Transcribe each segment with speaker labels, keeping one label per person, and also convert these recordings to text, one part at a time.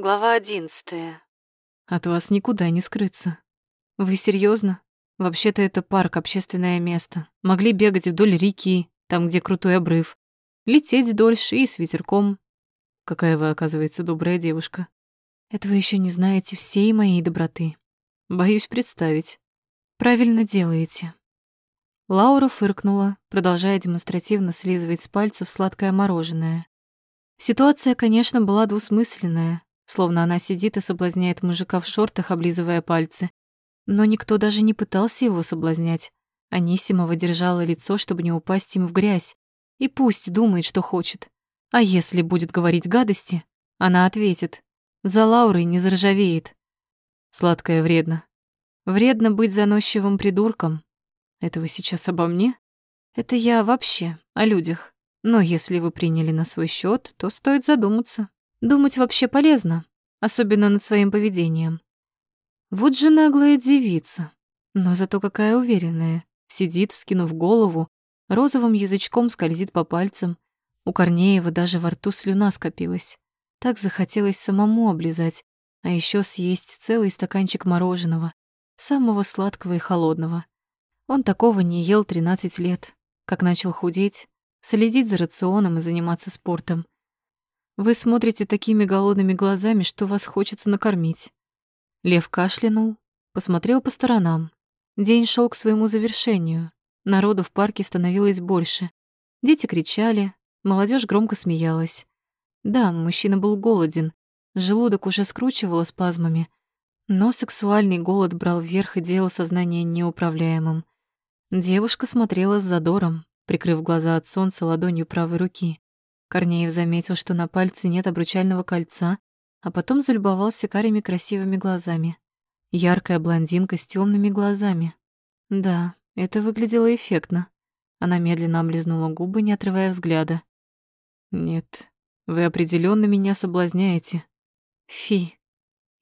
Speaker 1: Глава одиннадцатая.
Speaker 2: От вас никуда не скрыться. Вы серьезно? Вообще-то это парк, общественное место. Могли бегать вдоль реки, там, где крутой обрыв. Лететь дольше и с ветерком. Какая вы, оказывается, добрая девушка. Этого еще не знаете всей моей доброты. Боюсь представить. Правильно делаете. Лаура фыркнула, продолжая демонстративно слизывать с пальцев сладкое мороженое. Ситуация, конечно, была двусмысленная, словно она сидит и соблазняет мужика в шортах, облизывая пальцы. Но никто даже не пытался его соблазнять. Анисимова держала лицо, чтобы не упасть им в грязь. И пусть думает, что хочет. А если будет говорить гадости, она ответит. За Лаурой не заржавеет. Сладкое вредно. Вредно быть заносчивым придурком. Это вы сейчас обо мне? Это я вообще о людях. Но если вы приняли на свой счет, то стоит задуматься. Думать вообще полезно, особенно над своим поведением. Вот же наглая девица, но зато какая уверенная. Сидит, вскинув голову, розовым язычком скользит по пальцам. У Корнеева даже во рту слюна скопилась. Так захотелось самому облизать, а еще съесть целый стаканчик мороженого, самого сладкого и холодного. Он такого не ел 13 лет, как начал худеть, следить за рационом и заниматься спортом. Вы смотрите такими голодными глазами, что вас хочется накормить. Лев кашлянул, посмотрел по сторонам. День шел к своему завершению. Народу в парке становилось больше. Дети кричали, молодежь громко смеялась. Да, мужчина был голоден, желудок уже скручивало спазмами, но сексуальный голод брал вверх и делал сознание неуправляемым. Девушка смотрела с задором, прикрыв глаза от солнца ладонью правой руки. Корнеев заметил, что на пальце нет обручального кольца, а потом залюбовался карими красивыми глазами. Яркая блондинка с темными глазами. Да, это выглядело эффектно. Она медленно облизнула губы, не отрывая взгляда. «Нет, вы определенно меня соблазняете. Фи.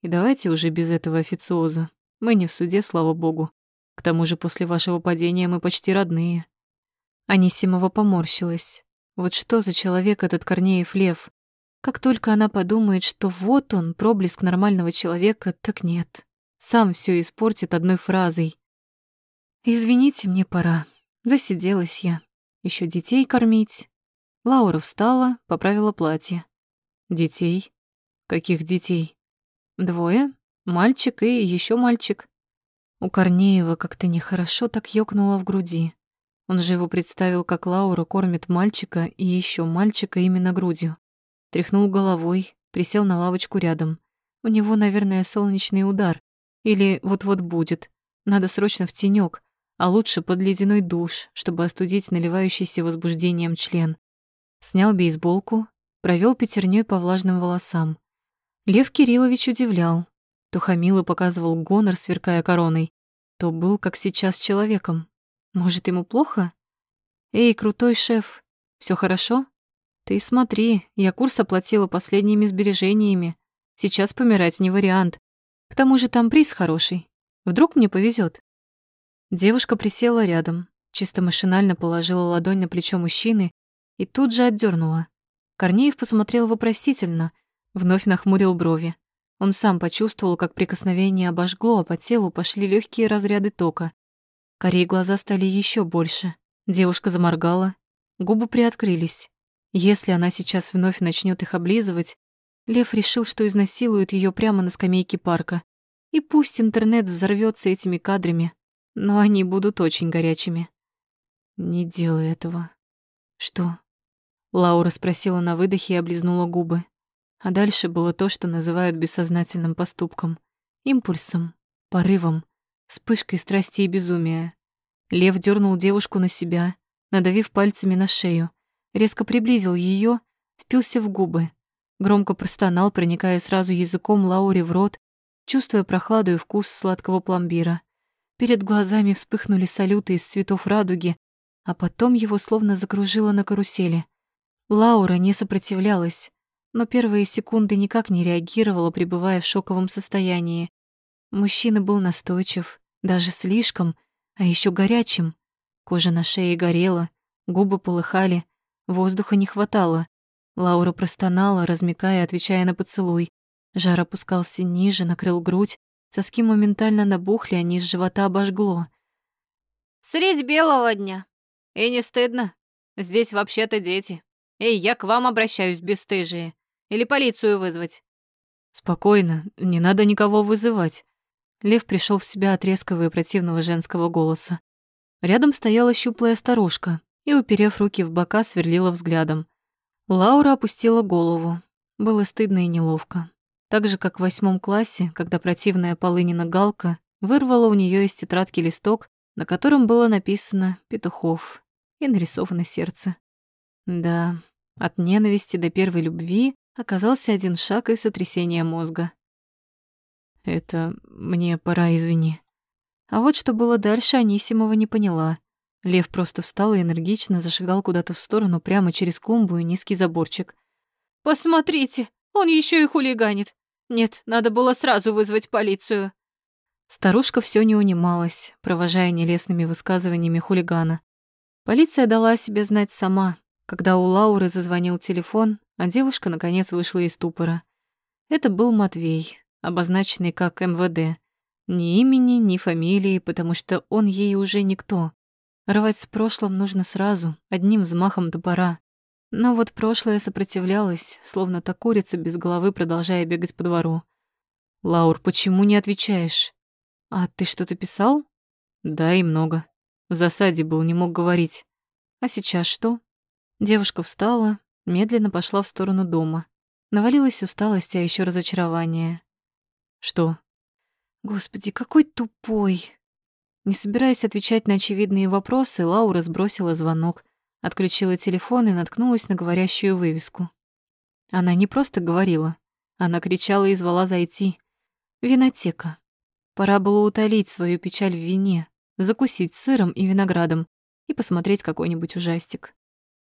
Speaker 2: И давайте уже без этого официоза. Мы не в суде, слава богу. К тому же после вашего падения мы почти родные». Анисимова поморщилась. Вот что за человек этот Корнеев Лев? Как только она подумает, что вот он, проблеск нормального человека, так нет. Сам все испортит одной фразой. «Извините, мне пора. Засиделась я. Еще детей кормить». Лаура встала, поправила платье. «Детей? Каких детей?» «Двое. Мальчик и еще мальчик». У Корнеева как-то нехорошо так ёкнуло в груди. Он же его представил, как Лаура кормит мальчика и еще мальчика именно грудью. Тряхнул головой, присел на лавочку рядом. У него, наверное, солнечный удар. Или вот-вот будет. Надо срочно в тенек, а лучше под ледяной душ, чтобы остудить наливающийся возбуждением член. Снял бейсболку, провел пятерней по влажным волосам. Лев Кириллович удивлял. То хамил и показывал гонор, сверкая короной, то был, как сейчас, человеком, может, ему плохо? Эй, крутой шеф, все хорошо? Ты смотри, я курс оплатила последними сбережениями. Сейчас помирать не вариант. К тому же там приз хороший. Вдруг мне повезет. Девушка присела рядом, чисто машинально положила ладонь на плечо мужчины и тут же отдернула. Корнеев посмотрел вопросительно, вновь нахмурил брови. Он сам почувствовал, как прикосновение обожгло, а по телу пошли легкие разряды тока. Корей глаза стали еще больше. Девушка заморгала, губы приоткрылись. Если она сейчас вновь начнет их облизывать, Лев решил, что изнасилует ее прямо на скамейке парка. И пусть интернет взорвется этими кадрами, но они будут очень горячими. Не делай этого. Что? Лаура спросила на выдохе и облизнула губы. А дальше было то, что называют бессознательным поступком, импульсом, порывом вспышкой страсти и безумия. Лев дернул девушку на себя, надавив пальцами на шею, резко приблизил ее, впился в губы, громко простонал, проникая сразу языком Лауре в рот, чувствуя прохладу и вкус сладкого пломбира. Перед глазами вспыхнули салюты из цветов радуги, а потом его словно закружило на карусели. Лаура не сопротивлялась, но первые секунды никак не реагировала, пребывая в шоковом состоянии. Мужчина был настойчив, даже слишком, а еще горячим. Кожа на шее горела, губы полыхали, воздуха не хватало. Лаура простонала, размякая, отвечая на поцелуй. Жар опускался ниже, накрыл грудь, соски моментально набухли, а низ живота обожгло.
Speaker 1: «Средь белого дня. И не стыдно? Здесь вообще-то дети. Эй, я к вам обращаюсь, бесстыжие. Или полицию вызвать?»
Speaker 2: «Спокойно, не надо никого вызывать». Лев пришел в себя от резкого и противного женского голоса. Рядом стояла щуплая старушка и, уперев руки в бока, сверлила взглядом. Лаура опустила голову. Было стыдно и неловко. Так же, как в восьмом классе, когда противная Полынина Галка вырвала у нее из тетрадки листок, на котором было написано «Петухов» и нарисовано сердце. Да, от ненависти до первой любви оказался один шаг и сотрясение мозга. «Это мне пора, извини». А вот что было дальше, Анисимова не поняла. Лев просто встал и энергично зашагал куда-то в сторону прямо через клумбу и низкий заборчик.
Speaker 1: «Посмотрите, он еще и хулиганит. Нет, надо было сразу вызвать полицию».
Speaker 2: Старушка все не унималась, провожая нелестными высказываниями хулигана. Полиция дала о себе знать сама, когда у Лауры зазвонил телефон, а девушка наконец вышла из ступора. Это был Матвей, обозначенный как МВД. Ни имени, ни фамилии, потому что он ей уже никто. Рвать с прошлым нужно сразу, одним взмахом топора. Но вот прошлое сопротивлялось, словно та курица без головы, продолжая бегать по двору. «Лаур, почему не отвечаешь?» «А ты что-то писал?» «Да, и много. В засаде был, не мог говорить. А сейчас что?» Девушка встала, медленно пошла в сторону дома. Навалилась усталость, а еще разочарование. «Что?» «Господи, какой тупой!» Не собираясь отвечать на очевидные вопросы, Лаура сбросила звонок, отключила телефон и наткнулась на говорящую вывеску. Она не просто говорила, она кричала и звала зайти. Винотека. Пора было утолить свою печаль в вине, закусить сыром и виноградом и посмотреть какой-нибудь ужастик.